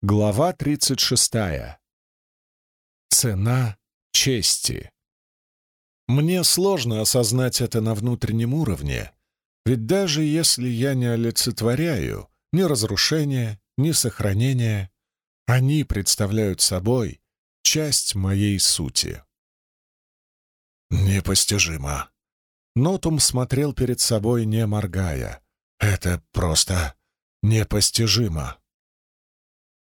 Глава 36. Цена чести. Мне сложно осознать это на внутреннем уровне, ведь даже если я не олицетворяю ни разрушения, ни сохранения, они представляют собой часть моей сути. Непостижимо. Нотум смотрел перед собой, не моргая. Это просто непостижимо.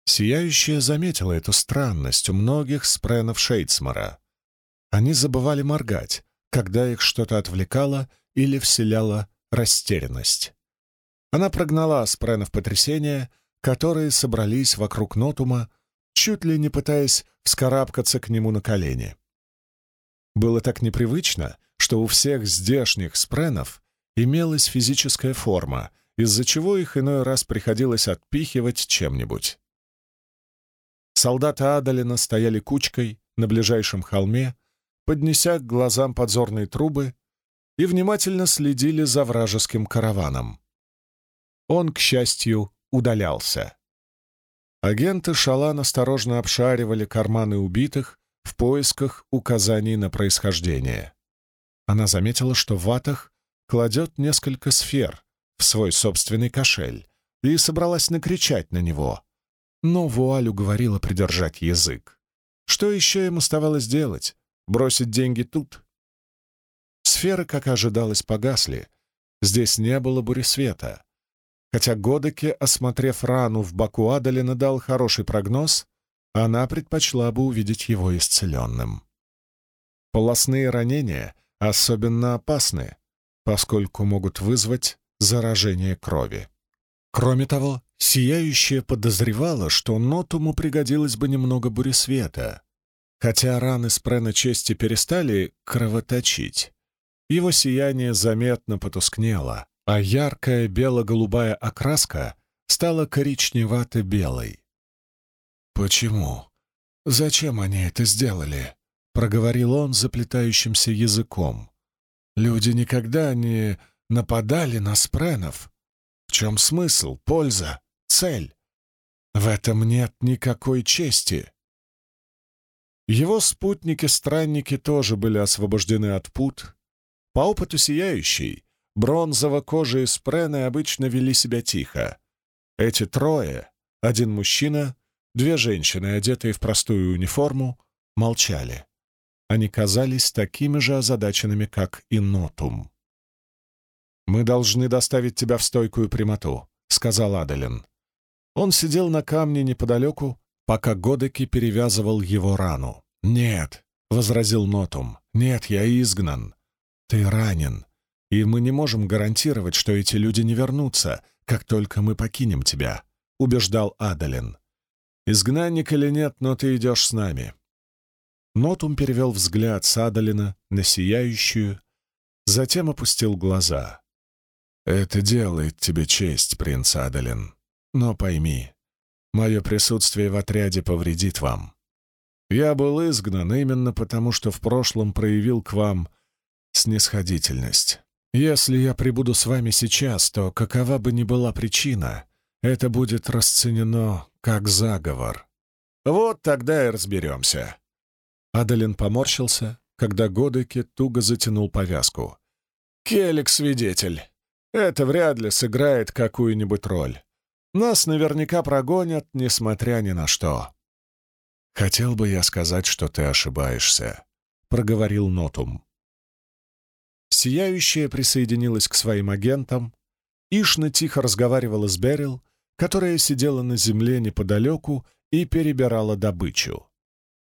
Сияющая заметила эту странность у многих спренов Шейдсмора. Они забывали моргать, когда их что-то отвлекало или вселяло растерянность. Она прогнала спренов потрясения, которые собрались вокруг Нотума, чуть ли не пытаясь вскарабкаться к нему на колени. Было так непривычно, что у всех здешних спренов имелась физическая форма, из-за чего их иной раз приходилось отпихивать чем-нибудь. Солдаты Адалина стояли кучкой на ближайшем холме, поднеся к глазам подзорные трубы и внимательно следили за вражеским караваном. Он, к счастью, удалялся. Агенты Шалан осторожно обшаривали карманы убитых в поисках указаний на происхождение. Она заметила, что Ватах кладет несколько сфер в свой собственный кошель и собралась накричать на него — но Вуаль уговорила придержать язык. Что еще им оставалось делать? Бросить деньги тут? Сферы, как ожидалось, погасли. Здесь не было бури света. Хотя Годеке, осмотрев рану в боку Адалина, дал хороший прогноз, она предпочла бы увидеть его исцеленным. Полостные ранения особенно опасны, поскольку могут вызвать заражение крови. Кроме того, Сияющая подозревала, что Нотуму пригодилось бы немного буресвета, хотя раны спрена чести перестали кровоточить. Его сияние заметно потускнело, а яркая бело-голубая окраска стала коричневато-белой. «Почему? Зачем они это сделали?» — проговорил он заплетающимся языком. «Люди никогда не нападали на спренов. В чем смысл, польза?» Цель. В этом нет никакой чести. Его спутники-странники тоже были освобождены от пут. По опыту сияющей, бронзово-кожие спрены обычно вели себя тихо. Эти трое, один мужчина, две женщины, одетые в простую униформу, молчали. Они казались такими же озадаченными, как и Нотум. «Мы должны доставить тебя в стойкую прямоту», — сказал Адалин. Он сидел на камне неподалеку, пока Годеки перевязывал его рану. «Нет», — возразил Нотум, — «нет, я изгнан. Ты ранен, и мы не можем гарантировать, что эти люди не вернутся, как только мы покинем тебя», — убеждал Адалин. «Изгнанник или нет, но ты идешь с нами». Нотум перевел взгляд с Адалина на сияющую, затем опустил глаза. «Это делает тебе честь, принц Адалин», но пойми, мое присутствие в отряде повредит вам. Я был изгнан именно потому, что в прошлом проявил к вам снисходительность. Если я прибуду с вами сейчас, то какова бы ни была причина, это будет расценено как заговор. Вот тогда и разберемся. Адалин поморщился, когда Годеки туго затянул повязку. Келик свидетель. Это вряд ли сыграет какую-нибудь роль. Нас наверняка прогонят, несмотря ни на что. «Хотел бы я сказать, что ты ошибаешься», — проговорил Нотум. Сияющая присоединилась к своим агентам. Ишна тихо разговаривала с Берил, которая сидела на земле неподалеку и перебирала добычу.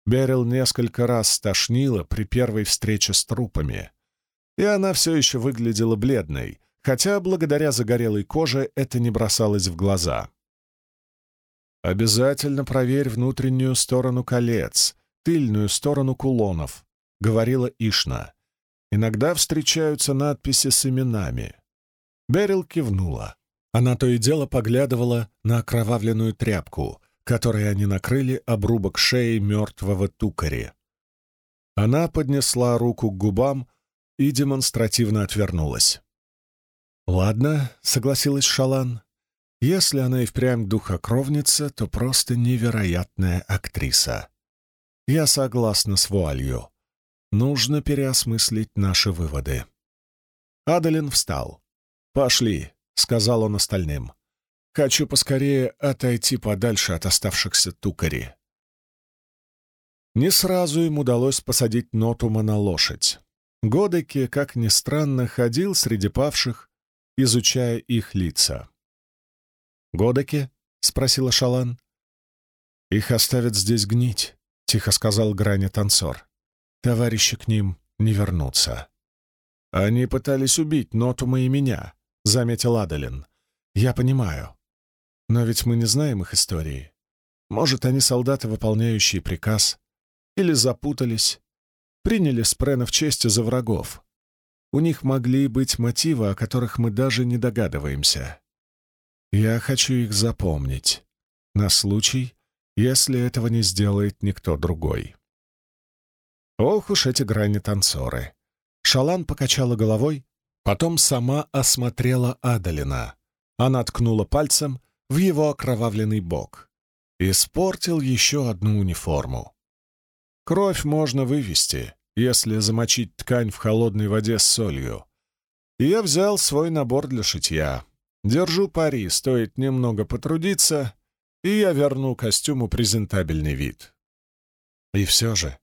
Берил несколько раз стошнила при первой встрече с трупами, и она все еще выглядела бледной, хотя благодаря загорелой коже это не бросалось в глаза. «Обязательно проверь внутреннюю сторону колец, тыльную сторону кулонов», — говорила Ишна. «Иногда встречаются надписи с именами». Берил кивнула. Она то и дело поглядывала на окровавленную тряпку, которой они накрыли обрубок шеи мертвого тукари. Она поднесла руку к губам и демонстративно отвернулась. «Ладно», — согласилась Шалан. Если она и впрямь духокровница, то просто невероятная актриса. Я согласна с вуалью. Нужно переосмыслить наши выводы. Адалин встал. «Пошли», — сказал он остальным. «Хочу поскорее отойти подальше от оставшихся тукари». Не сразу им удалось посадить Нотума на лошадь. Годеки, как ни странно, ходил среди павших, изучая их лица. «Годеки?» — спросила Шалан. «Их оставят здесь гнить», — тихо сказал Грани танцор. «Товарищи к ним не вернутся». «Они пытались убить Нотума и меня», — заметил Адалин. «Я понимаю. Но ведь мы не знаем их истории. Может, они солдаты, выполняющие приказ, или запутались, приняли Спрена в честь за врагов. У них могли быть мотивы, о которых мы даже не догадываемся. Я хочу их запомнить, на случай, если этого не сделает никто другой. Ох уж эти грани-танцоры! Шалан покачала головой, потом сама осмотрела Адалина. Она ткнула пальцем в его окровавленный бок. Испортил еще одну униформу. Кровь можно вывести, если замочить ткань в холодной воде с солью. И я взял свой набор для шитья. Держу пари, стоит немного потрудиться, и я верну костюму презентабельный вид. И все же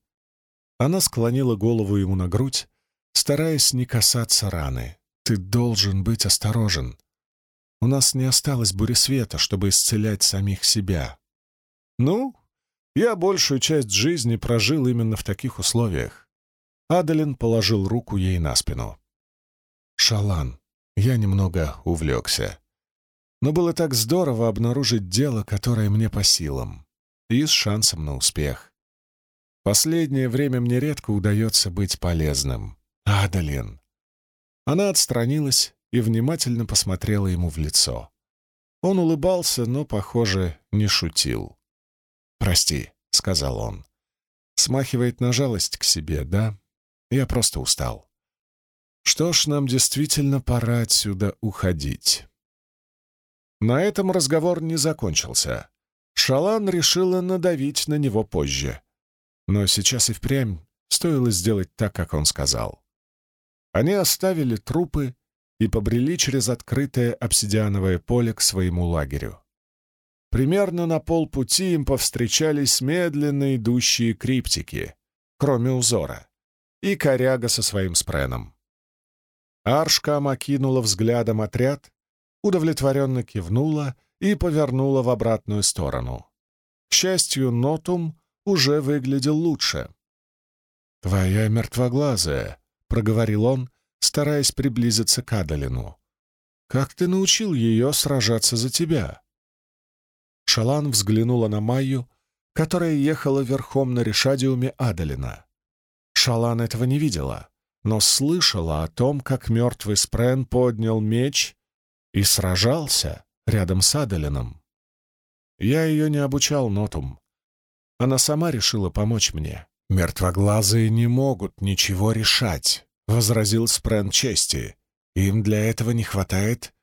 она склонила голову ему на грудь, стараясь не касаться раны. «Ты должен быть осторожен. У нас не осталось бури света, чтобы исцелять самих себя». «Ну, я большую часть жизни прожил именно в таких условиях». Адалин положил руку ей на спину. «Шалан, я немного увлекся. Но было так здорово обнаружить дело, которое мне по силам, и с шансом на успех. Последнее время мне редко удается быть полезным. Адалин. Она отстранилась и внимательно посмотрела ему в лицо. Он улыбался, но, похоже, не шутил. «Прости», — сказал он. Смахивает на жалость к себе, да? Я просто устал. Что ж, нам действительно пора отсюда уходить. На этом разговор не закончился. Шалан решила надавить на него позже. Но сейчас и впрямь стоило сделать так, как он сказал. Они оставили трупы и побрели через открытое обсидиановое поле к своему лагерю. Примерно на полпути им повстречались медленно идущие криптики, кроме узора, и коряга со своим спреном. Аршкам окинула взглядом отряд, удовлетворенно кивнула и повернула в обратную сторону. К счастью, Нотум уже выглядел лучше. «Твоя мертвоглазая», — проговорил он, стараясь приблизиться к Адалину. «Как ты научил ее сражаться за тебя?» Шалан взглянула на Майю, которая ехала верхом на решадиуме Адалина. Шалан этого не видела, но слышала о том, как мертвый Спрен поднял меч и сражался рядом с Адалином. Я ее не обучал Нотум. Она сама решила помочь мне. «Мертвоглазые не могут ничего решать», — возразил Спрен чести. «Им для этого не хватает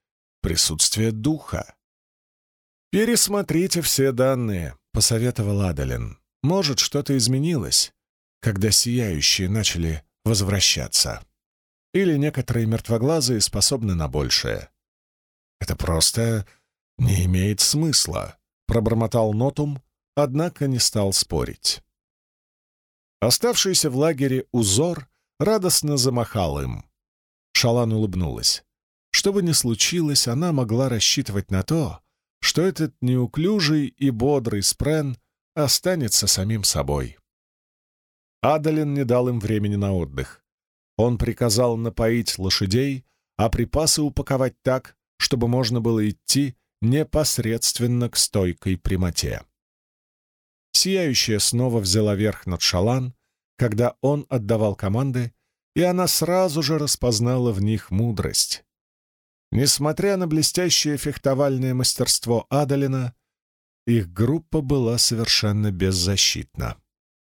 присутствия духа». «Пересмотрите все данные», — посоветовал Адалин. «Может, что-то изменилось, когда сияющие начали возвращаться. Или некоторые мертвоглазые способны на большее. Это просто не имеет смысла», — пробормотал Нотум, однако не стал спорить. Оставшийся в лагере узор радостно замахал им. Шалан улыбнулась. Что бы ни случилось, она могла рассчитывать на то, что этот неуклюжий и бодрый спрен останется самим собой. Адалин не дал им времени на отдых. Он приказал напоить лошадей, а припасы упаковать так, чтобы можно было идти непосредственно к стойкой прямоте. Сияющая снова взяла верх над Шалан, когда он отдавал команды, и она сразу же распознала в них мудрость. Несмотря на блестящее фехтовальное мастерство Адалина, их группа была совершенно беззащитна.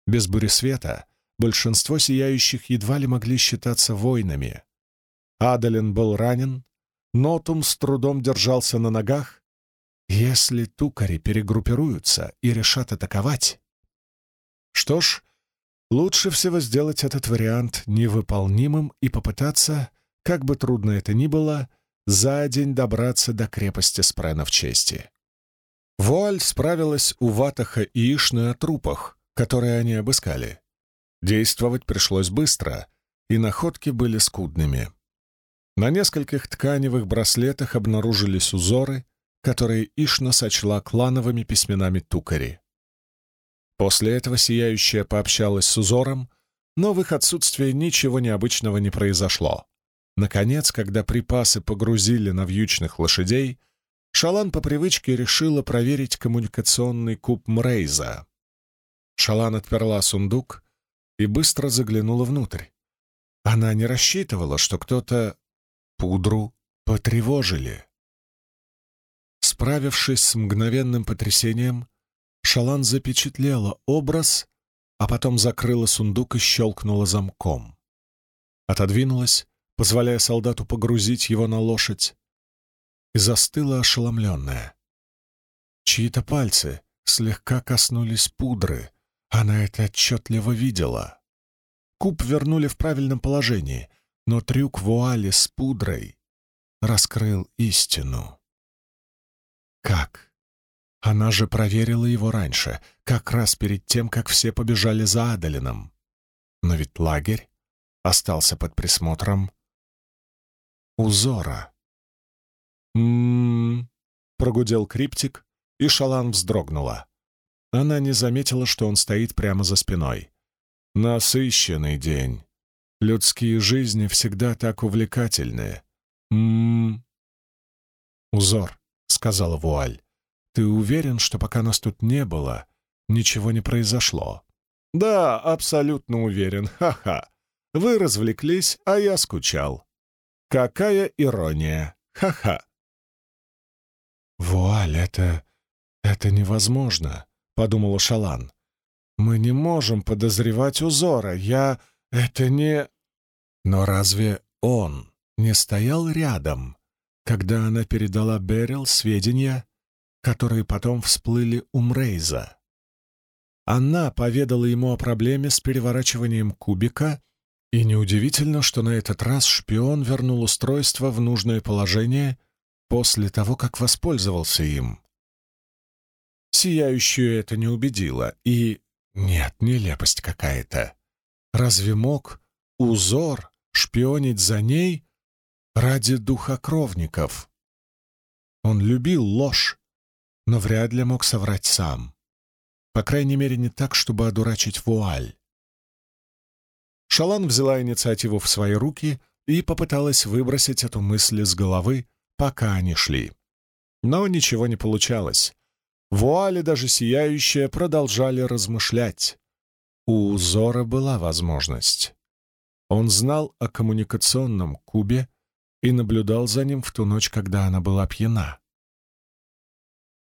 Без буресвета большинство сияющих едва ли могли считаться воинами. Адалин был ранен, Нотум с трудом держался на ногах, Если тукари перегруппируются и решат атаковать... Что ж, лучше всего сделать этот вариант невыполнимым и попытаться, как бы трудно это ни было, за день добраться до крепости Спрена в чести. Вуаль справилась у Ватаха и Ишны о трупах, которые они обыскали. Действовать пришлось быстро, и находки были скудными. На нескольких тканевых браслетах обнаружились узоры, которые Ишна сочла клановыми письменами Тукари. После этого Сияющая пообщалась с узором, но в их отсутствии ничего необычного не произошло. Наконец, когда припасы погрузили на вьючных лошадей, Шалан по привычке решила проверить коммуникационный куб Мрейза. Шалан отперла сундук и быстро заглянула внутрь. Она не рассчитывала, что кто-то пудру потревожили. Справившись с мгновенным потрясением, Шалан запечатлела образ, а потом закрыла сундук и щелкнула замком. Отодвинулась, позволяя солдату погрузить его на лошадь, и застыла ошеломленная. Чьи-то пальцы слегка коснулись пудры, она это отчетливо видела. Куб вернули в правильном положении, но трюк вуали с пудрой раскрыл истину. Как? Она же проверила его раньше, как раз перед тем, как все побежали за Адалином. Но ведь лагерь остался под присмотром узора. «М-м-м», прогудел криптик, и Шалан вздрогнула. Она не заметила, что он стоит прямо за спиной. Насыщенный день. Людские жизни всегда так увлекательны. «М-м-м». «Узор», — сказала Вуаль. «Ты уверен, что пока нас тут не было, ничего не произошло?» «Да, абсолютно уверен. Ха-ха. Вы развлеклись, а я скучал. Какая ирония. Ха-ха». «Вуаль, это... это невозможно», — подумала Шалан. «Мы не можем подозревать узора. Я... это не...» Но разве он не стоял рядом, когда она передала Берил сведения, которые потом всплыли у Мрейза? Она поведала ему о проблеме с переворачиванием кубика, и неудивительно, что на этот раз шпион вернул устройство в нужное положение после того, как воспользовался им. Сияющую это не убедило, и... Нет, нелепость какая-то. Разве мог узор шпионить за ней ради духокровников? Он любил ложь, но вряд ли мог соврать сам. По крайней мере, не так, чтобы одурачить вуаль. Шалан взяла инициативу в свои руки и попыталась выбросить эту мысль из головы, пока они шли. Но ничего не получалось. Вуали, даже сияющие, продолжали размышлять. У Зора была возможность. Он знал о коммуникационном кубе и наблюдал за ним в ту ночь, когда она была пьяна.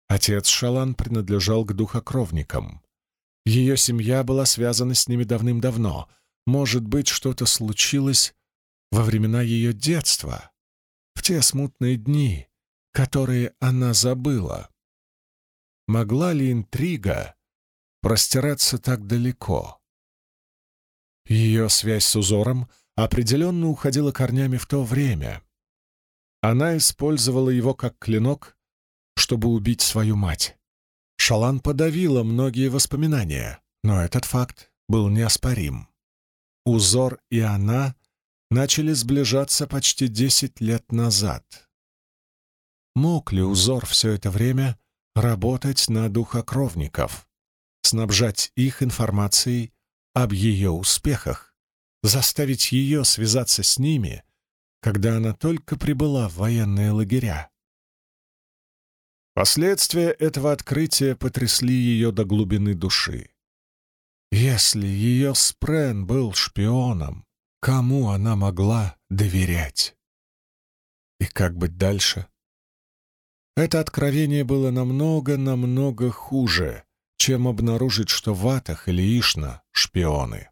Отец Шалан принадлежал к духокровникам. Ее семья была связана с ними давным-давно. Может быть, что-то случилось во времена ее детства, в те смутные дни, которые она забыла. Могла ли интрига простираться так далеко? Ее связь с узором определенно уходила корнями в то время. Она использовала его как клинок, чтобы убить свою мать. Шалан подавила многие воспоминания, но этот факт был неоспорим. Узор и она начали сближаться почти десять лет назад. Мог ли узор все это время работать на духокровников, снабжать их информацией об ее успехах, заставить ее связаться с ними, когда она только прибыла в военные лагеря. Последствия этого открытия потрясли ее до глубины души. Если ее Спрен был шпионом, кому она могла доверять? И как быть дальше? Это откровение было намного-намного хуже, чем обнаружить, что Ватах или Ишна — шпионы.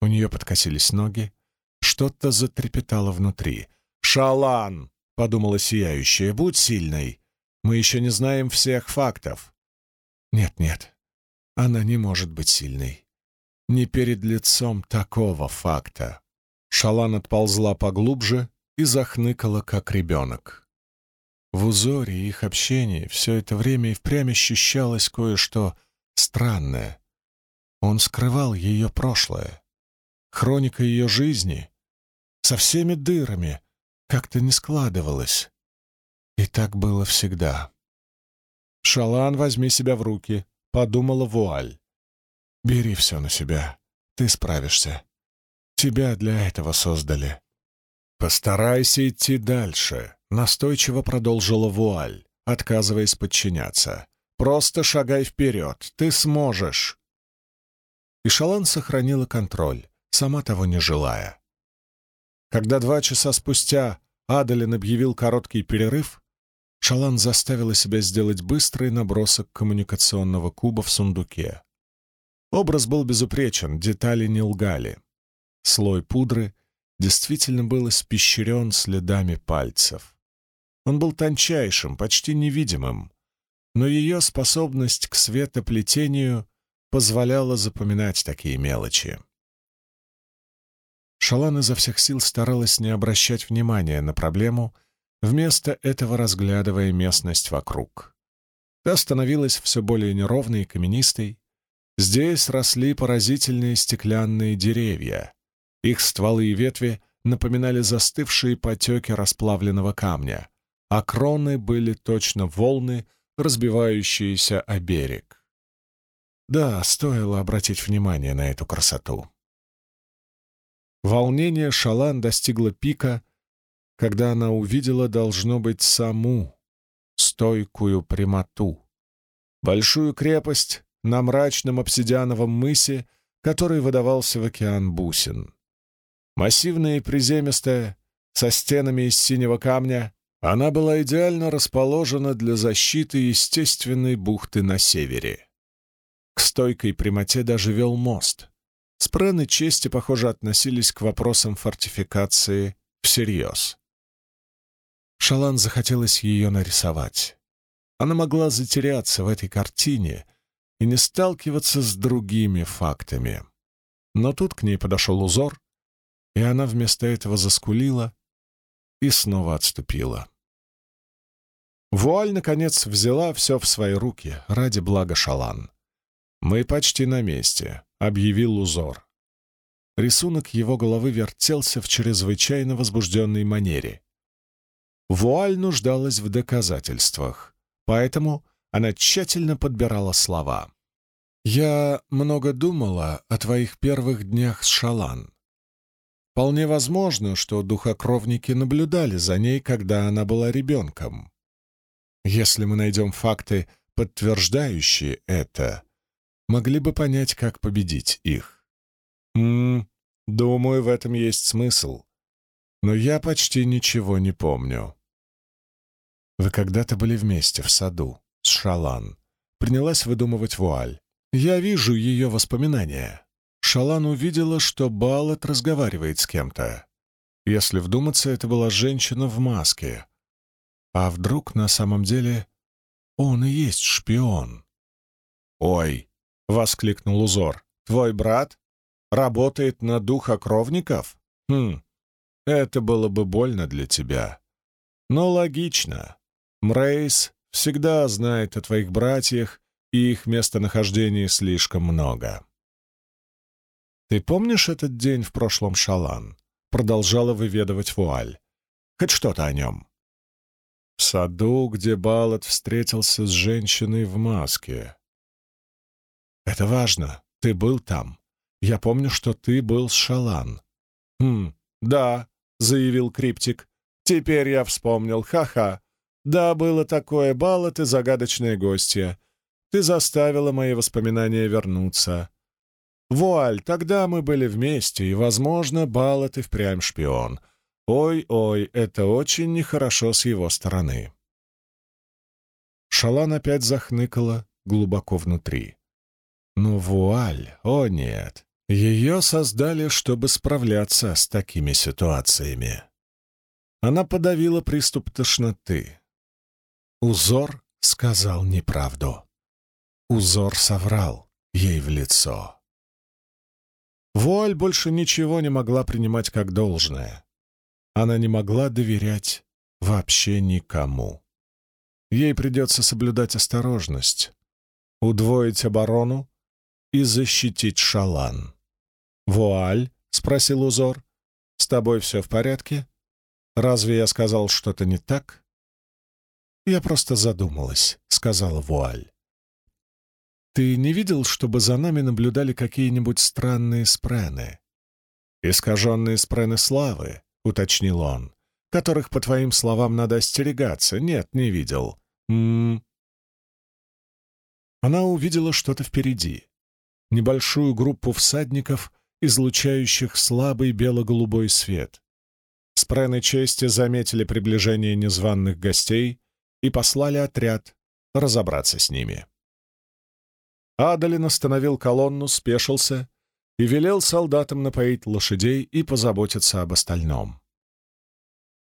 У нее подкосились ноги, что-то затрепетало внутри. «Шалан!» — подумала сияющая. «Будь сильной! Мы еще не знаем всех фактов. Нет-нет, она не может быть сильной. Не перед лицом такого факта. Шалан отползла поглубже и захныкала, как ребенок. В узоре их общения все это время и впрямь ощущалось кое-что странное. Он скрывал ее прошлое, хроника ее жизни, со всеми дырами, как-то не складывалось. И так было всегда. «Шалан, возьми себя в руки», — подумала Вуаль. «Бери все на себя. Ты справишься. Тебя для этого создали». «Постарайся идти дальше», — настойчиво продолжила Вуаль, отказываясь подчиняться. «Просто шагай вперед. Ты сможешь». И Шалан сохранила контроль, сама того не желая. Когда два часа спустя Адалин объявил короткий перерыв, Шалан заставила себя сделать быстрый набросок коммуникационного куба в сундуке. Образ был безупречен, детали не лгали. Слой пудры действительно был испещрен следами пальцев. Он был тончайшим, почти невидимым, но ее способность к светоплетению позволяла запоминать такие мелочи. Шалан изо всех сил старалась не обращать внимания на проблему, вместо этого разглядывая местность вокруг. Та становилась все более неровной и каменистой. Здесь росли поразительные стеклянные деревья. Их стволы и ветви напоминали застывшие потеки расплавленного камня, а кроны были точно волны, разбивающиеся о берег. Да, стоило обратить внимание на эту красоту. Волнение Шалан достигло пика, когда она увидела, должно быть, саму стойкую прямоту. Большую крепость на мрачном обсидиановом мысе, который выдавался в океан бусин. Массивная и приземистая, со стенами из синего камня, она была идеально расположена для защиты естественной бухты на севере. К стойкой прямоте даже вел мост, Спрены чести, похоже, относились к вопросам фортификации всерьез. Шалан захотелось ее нарисовать. Она могла затеряться в этой картине и не сталкиваться с другими фактами. Но тут к ней подошел узор, и она вместо этого заскулила и снова отступила. Вуаль, наконец, взяла все в свои руки ради блага Шалан. «Мы почти на месте», — объявил узор. Рисунок его головы вертелся в чрезвычайно возбужденной манере. Вуаль нуждалась в доказательствах, поэтому она тщательно подбирала слова. «Я много думала о твоих первых днях с Шалан. Вполне возможно, что духокровники наблюдали за ней, когда она была ребенком. Если мы найдем факты, подтверждающие это, могли бы понять, как победить их. Ммм, думаю, в этом есть смысл. Но я почти ничего не помню. Вы когда-то были вместе в саду с Шалан. Принялась выдумывать вуаль. Я вижу ее воспоминания. Шалан увидела, что Балет разговаривает с кем-то. Если вдуматься, это была женщина в маске. А вдруг на самом деле он и есть шпион? «Ой!» — воскликнул узор. «Твой брат работает на духокровников? Хм, это было бы больно для тебя. Но логично. Мрейс всегда знает о твоих братьях, и их местонахождении слишком много». «Ты помнишь этот день в прошлом Шалан?» — продолжала выведывать вуаль. «Хоть что-то о нем». «В саду, где Балат встретился с женщиной в маске», «Это важно. Ты был там. Я помню, что ты был с Шалан». «Хм, да», — заявил Криптик. «Теперь я вспомнил. Ха-ха. Да, было такое, Бала, ты загадочная гостья. Ты заставила мои воспоминания вернуться. Вуаль, тогда мы были вместе, и, возможно, Бала ты впрямь шпион. Ой-ой, это очень нехорошо с его стороны». Шалан опять захныкала глубоко внутри. Но вуаль, о нет, ее создали, чтобы справляться с такими ситуациями. Она подавила приступ тошноты. Узор сказал неправду. Узор соврал ей в лицо. Вуаль больше ничего не могла принимать как должное. Она не могла доверять вообще никому. Ей придется соблюдать осторожность, удвоить оборону и защитить шалан. «Вуаль?» — спросил узор. «С тобой все в порядке? Разве я сказал что-то не так?» «Я просто задумалась», — сказала Вуаль. «Ты не видел, чтобы за нами наблюдали какие-нибудь странные спрены?» «Искаженные спрены славы», — уточнил он, «которых, по твоим словам, надо остерегаться. Нет, не видел. М -м -м. Она увидела что-то впереди. Небольшую группу всадников, излучающих слабый бело-голубой свет. Спрены чести заметили приближение незваных гостей и послали отряд разобраться с ними. Адалин остановил колонну, спешился и велел солдатам напоить лошадей и позаботиться об остальном.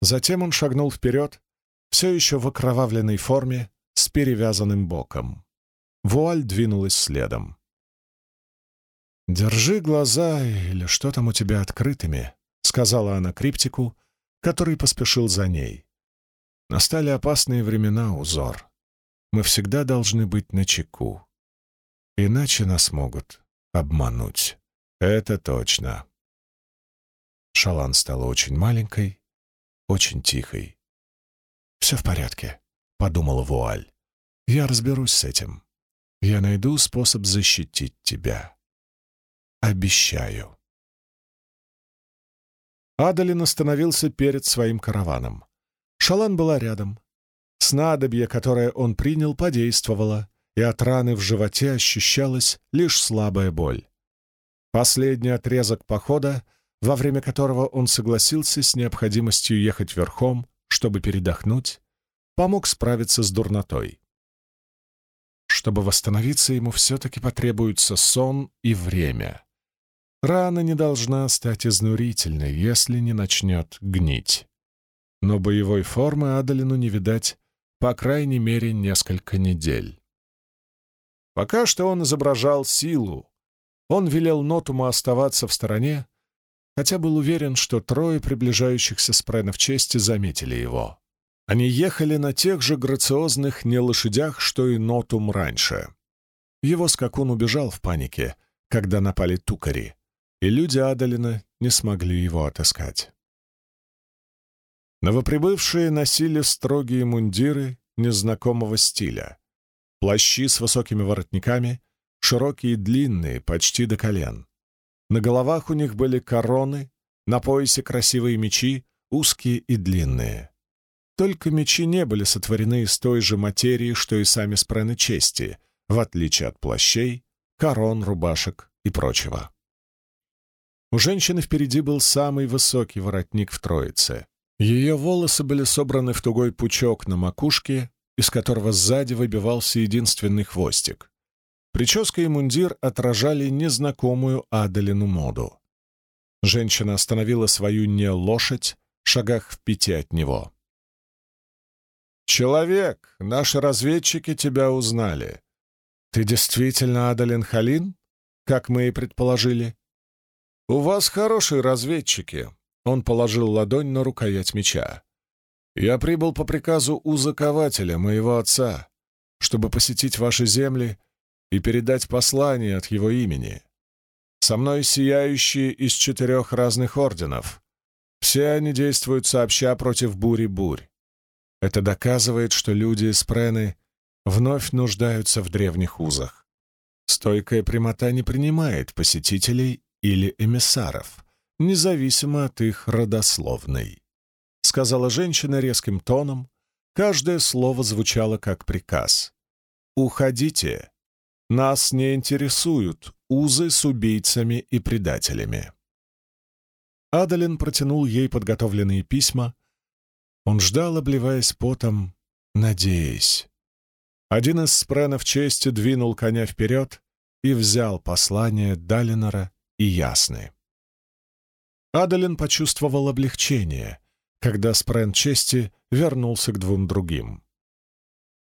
Затем он шагнул вперед, все еще в окровавленной форме, с перевязанным боком. Вуаль двинулась следом. «Держи глаза или что там у тебя открытыми», — сказала она криптику, который поспешил за ней. «Настали опасные времена, узор. Мы всегда должны быть начеку. Иначе нас могут обмануть. Это точно». Шалан стала очень маленькой, очень тихой. «Все в порядке», — подумала Вуаль. «Я разберусь с этим. Я найду способ защитить тебя». Обещаю. Адалин остановился перед своим караваном. Шалан была рядом. Снадобье, которое он принял, подействовало, и от раны в животе ощущалась лишь слабая боль. Последний отрезок похода, во время которого он согласился с необходимостью ехать верхом, чтобы передохнуть, помог справиться с дурнотой. Чтобы восстановиться, ему все-таки потребуется сон и время. Рана не должна стать изнурительной, если не начнет гнить. Но боевой формы Адалину не видать, по крайней мере, несколько недель. Пока что он изображал силу. Он велел Нотуму оставаться в стороне, хотя был уверен, что трое приближающихся спренов чести заметили его. Они ехали на тех же грациозных нелошадях, что и Нотум раньше. Его скакун убежал в панике, когда напали тукари и люди Адалина не смогли его отыскать. Новоприбывшие носили строгие мундиры незнакомого стиля, плащи с высокими воротниками, широкие и длинные, почти до колен. На головах у них были короны, на поясе красивые мечи, узкие и длинные. Только мечи не были сотворены из той же материи, что и сами спрены чести, в отличие от плащей, корон, рубашек и прочего. У женщины впереди был самый высокий воротник в троице. Ее волосы были собраны в тугой пучок на макушке, из которого сзади выбивался единственный хвостик. Прическа и мундир отражали незнакомую Аделину моду. Женщина остановила свою не лошадь в шагах в пяти от него. «Человек, наши разведчики тебя узнали. Ты действительно Адалин Халин, как мы и предположили?» «У вас хорошие разведчики», — он положил ладонь на рукоять меча. «Я прибыл по приказу узакователя, моего отца, чтобы посетить ваши земли и передать послание от его имени. Со мной сияющие из четырех разных орденов. Все они действуют сообща против бури-бурь. Это доказывает, что люди из Прены вновь нуждаются в древних узах. Стойкая прямота не принимает посетителей или эмиссаров, независимо от их родословной. Сказала женщина резким тоном, каждое слово звучало как приказ. «Уходите! Нас не интересуют узы с убийцами и предателями». Адалин протянул ей подготовленные письма. Он ждал, обливаясь потом, надеясь. Один из спренов чести двинул коня вперед и взял послание Далинора и ясны. Адалин почувствовал облегчение, когда Спрэн чести вернулся к двум другим.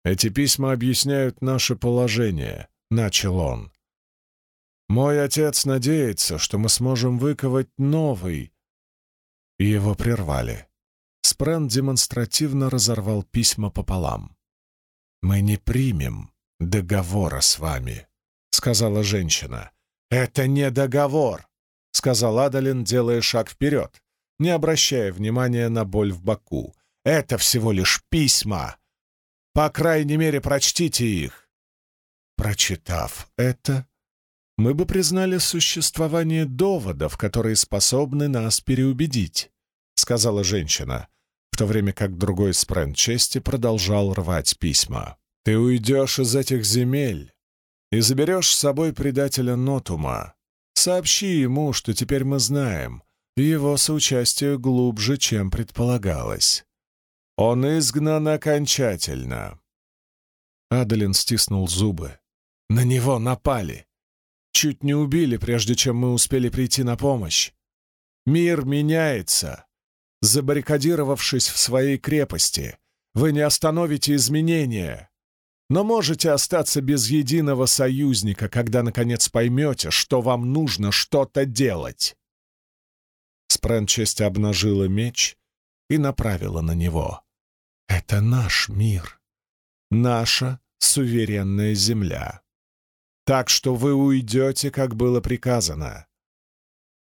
«Эти письма объясняют наше положение», — начал он. «Мой отец надеется, что мы сможем выковать новый». Его прервали. Спрэн демонстративно разорвал письма пополам. «Мы не примем договора с вами», — сказала женщина. «Это не договор», — сказал Адалин, делая шаг вперед, не обращая внимания на боль в боку. «Это всего лишь письма. По крайней мере, прочтите их». Прочитав это, мы бы признали существование доводов, которые способны нас переубедить, — сказала женщина в то время как другой спрент чести продолжал рвать письма. «Ты уйдешь из этих земель и заберешь с собой предателя Нотума. Сообщи ему, что теперь мы знаем, его соучастие глубже, чем предполагалось. Он изгнан окончательно». Адалин стиснул зубы. «На него напали. Чуть не убили, прежде чем мы успели прийти на помощь. Мир меняется, Забаррикадировавшись в своей крепости, вы не остановите изменения, но можете остаться без единого союзника, когда, наконец, поймете, что вам нужно что-то делать. Спрэнчесть обнажила меч и направила на него. «Это наш мир, наша суверенная земля. Так что вы уйдете, как было приказано.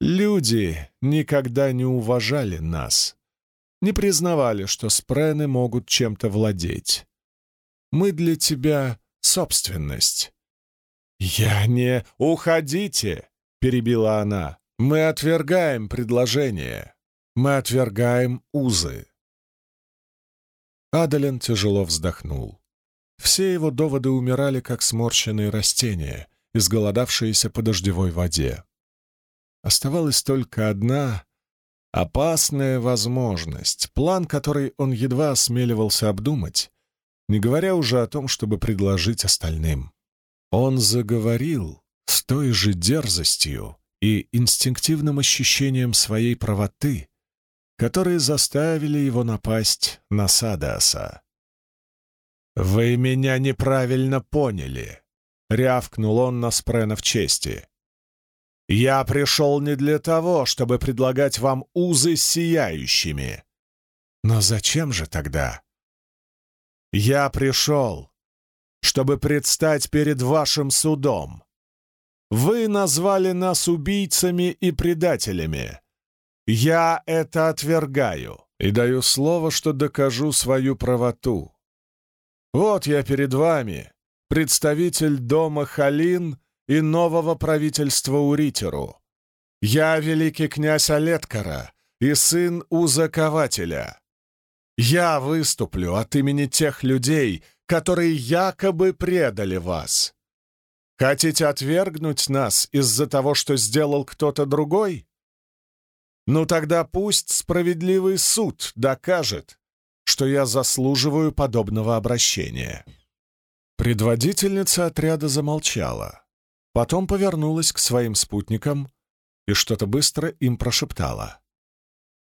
Люди никогда не уважали нас, не признавали, что спрены могут чем-то владеть. Мы для тебя собственность. «Я не... Уходите!» — перебила она. «Мы отвергаем предложение. Мы отвергаем узы». Адален тяжело вздохнул. Все его доводы умирали, как сморщенные растения, изголодавшиеся по дождевой воде. Оставалась только одна опасная возможность, план, который он едва осмеливался обдумать, не говоря уже о том, чтобы предложить остальным. Он заговорил с той же дерзостью и инстинктивным ощущением своей правоты, которые заставили его напасть на Садаса. «Вы меня неправильно поняли», — рявкнул он на Спрена в чести. Я пришел не для того, чтобы предлагать вам узы сияющими. Но зачем же тогда? Я пришел, чтобы предстать перед вашим судом. Вы назвали нас убийцами и предателями. Я это отвергаю и даю слово, что докажу свою правоту. Вот я перед вами, представитель дома Халин и нового правительства Уритеру. Я великий князь Олеткара и сын Узакователя. Я выступлю от имени тех людей, которые якобы предали вас. Хотите отвергнуть нас из-за того, что сделал кто-то другой? Ну тогда пусть справедливый суд докажет, что я заслуживаю подобного обращения». Предводительница отряда замолчала. Потом повернулась к своим спутникам и что-то быстро им прошептала.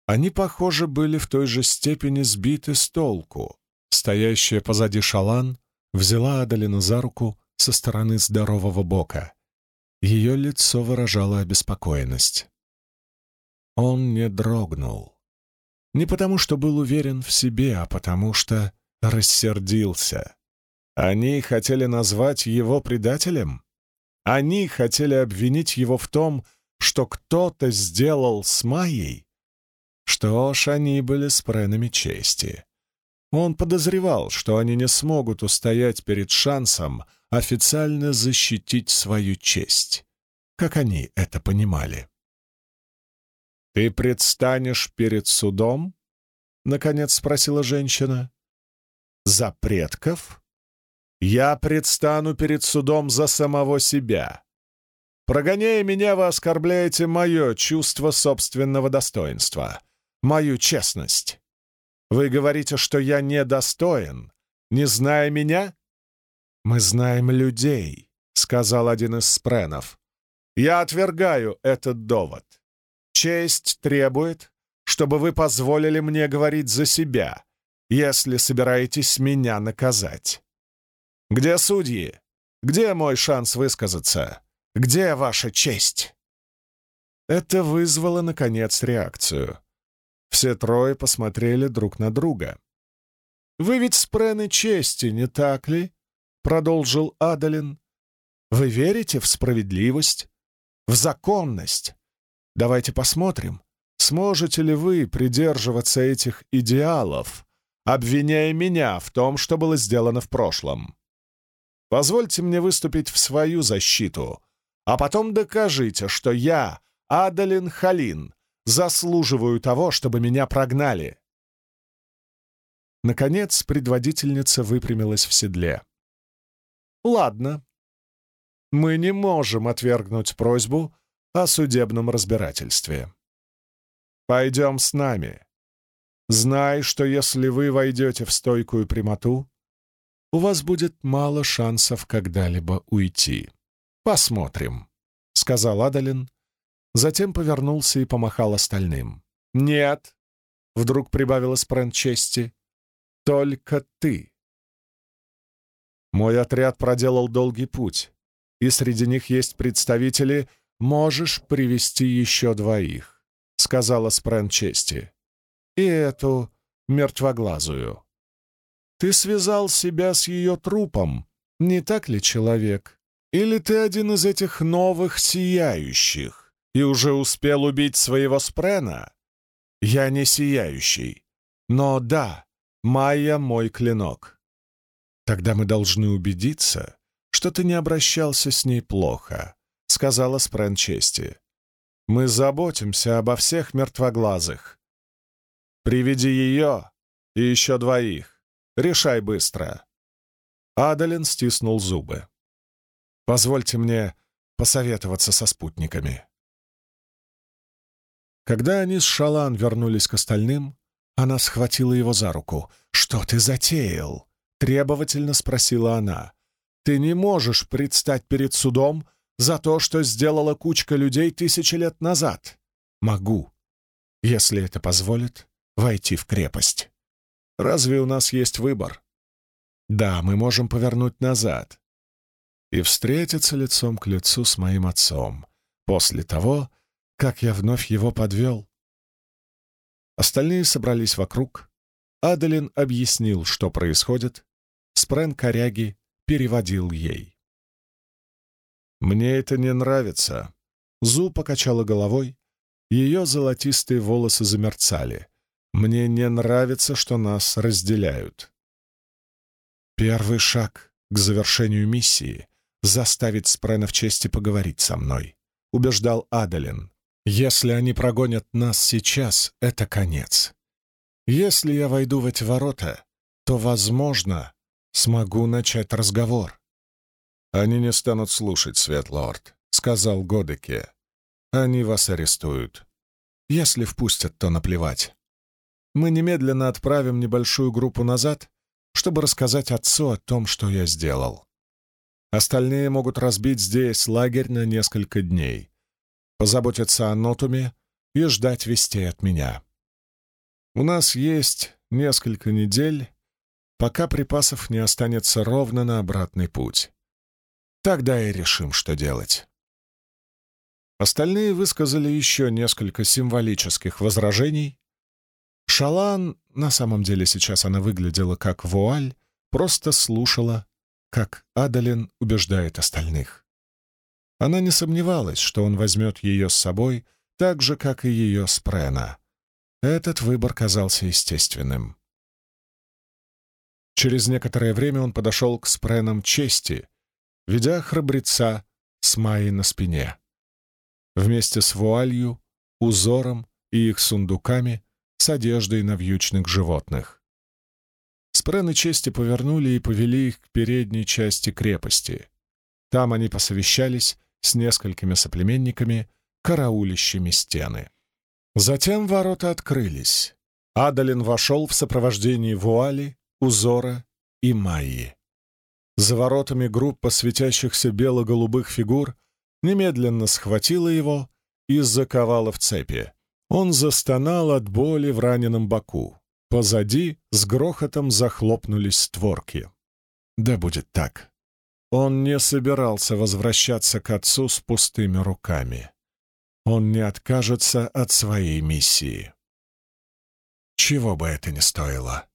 Они, похоже, были в той же степени сбиты с толку. Стоящая позади шалан взяла Адалину за руку со стороны здорового бока. Ее лицо выражало обеспокоенность. Он не дрогнул. Не потому, что был уверен в себе, а потому что рассердился. Они хотели назвать его предателем? Они хотели обвинить его в том, что кто-то сделал с Майей. Что ж, они были с пренами чести. Он подозревал, что они не смогут устоять перед шансом официально защитить свою честь, как они это понимали. «Ты предстанешь перед судом?» — наконец спросила женщина. «За предков?» Я предстану перед судом за самого себя. Прогоняя меня, вы оскорбляете мое чувство собственного достоинства, мою честность. Вы говорите, что я недостоин, не зная меня? Мы знаем людей, — сказал один из спренов. Я отвергаю этот довод. Честь требует, чтобы вы позволили мне говорить за себя, если собираетесь меня наказать. Где судьи? Где мой шанс высказаться? Где ваша честь?» Это вызвало, наконец, реакцию. Все трое посмотрели друг на друга. «Вы ведь спрены чести, не так ли?» — продолжил Адалин. «Вы верите в справедливость, в законность? Давайте посмотрим, сможете ли вы придерживаться этих идеалов, обвиняя меня в том, что было сделано в прошлом. Позвольте мне выступить в свою защиту, а потом докажите, что я Адалин Халин, заслуживаю того, чтобы меня прогнали. Наконец, предводительница выпрямилась в седле. «Ладно. Мы не можем отвергнуть просьбу о судебном разбирательстве. Пойдем с нами. Знай, что если вы войдете в стойкую прямоту, у вас будет мало шансов когда-либо уйти. Посмотрим», — сказал Адалин, Затем повернулся и помахал остальным. «Нет!» — вдруг прибавила Спрент чести. «Только ты!» Мой отряд проделал долгий путь, и среди них есть представители «можешь привести еще двоих», — сказала Спрент чести. «И эту мертвоглазую. Ты связал себя с ее трупом, не так ли, человек? Или ты один из этих новых сияющих?» и уже успел убить своего спрена? Я не сияющий. Но да, Майя — мой клинок. Тогда мы должны убедиться, что ты не обращался с ней плохо, — сказала Спрен чести. Мы заботимся обо всех мертвоглазых. Приведи ее и еще двоих. Решай быстро. Адалин стиснул зубы. Позвольте мне посоветоваться со спутниками. Когда они с Шалан вернулись к остальным, она схватила его за руку. «Что ты затеял?» — требовательно спросила она. «Ты не можешь предстать перед судом за то, что сделала кучка людей тысячи лет назад». «Могу, если это позволит, войти в крепость. Разве у нас есть выбор?» «Да, мы можем повернуть назад и встретиться лицом к лицу с моим отцом после того, как я вновь его подвел. Остальные собрались вокруг. Адалин объяснил, что происходит. Спрен коряги переводил ей. «Мне это не нравится». Зу покачала головой. Ее золотистые волосы замерцали. «Мне не нравится, что нас разделяют». Первый шаг к завершению миссии — заставить Спрена в чести поговорить со мной, — убеждал Адалин. Если они прогонят нас сейчас, это конец. Если я войду в эти ворота, то, возможно, смогу начать разговор. Они не станут слушать, Светлорд, — сказал Годеке. Они вас арестуют. Если впустят, то наплевать. Мы немедленно отправим небольшую группу назад, чтобы рассказать отцу о том, что я сделал. Остальные могут разбить здесь лагерь на несколько дней позаботиться о Нотуме и ждать вестей от меня. У нас есть несколько недель, пока припасов не останется ровно на обратный путь. Тогда и решим, что делать. Остальные высказали еще несколько символических возражений. Шалан, на самом деле сейчас она выглядела как вуаль, просто слушала, как Адалин убеждает остальных. Она не сомневалась, что он возьмет ее с собой, так же, как и ее с Прена. Этот выбор казался естественным. Через некоторое время он подошел к спренам чести, ведя храбреца с Майей на спине. Вместе с вуалью, узором и их сундуками с одеждой на вьючных животных. Спрены чести повернули и повели их к передней части крепости. Там они посовещались с несколькими соплеменниками, караулищими стены. Затем ворота открылись. Адалин вошел в сопровождении вуали, узора и майи. За воротами группа светящихся бело-голубых фигур немедленно схватила его и заковала в цепи. Он застонал от боли в раненом боку. Позади с грохотом захлопнулись створки. Да будет так. Он не собирался возвращаться к отцу с пустыми руками. Он не откажется от своей миссии. Чего бы это ни стоило.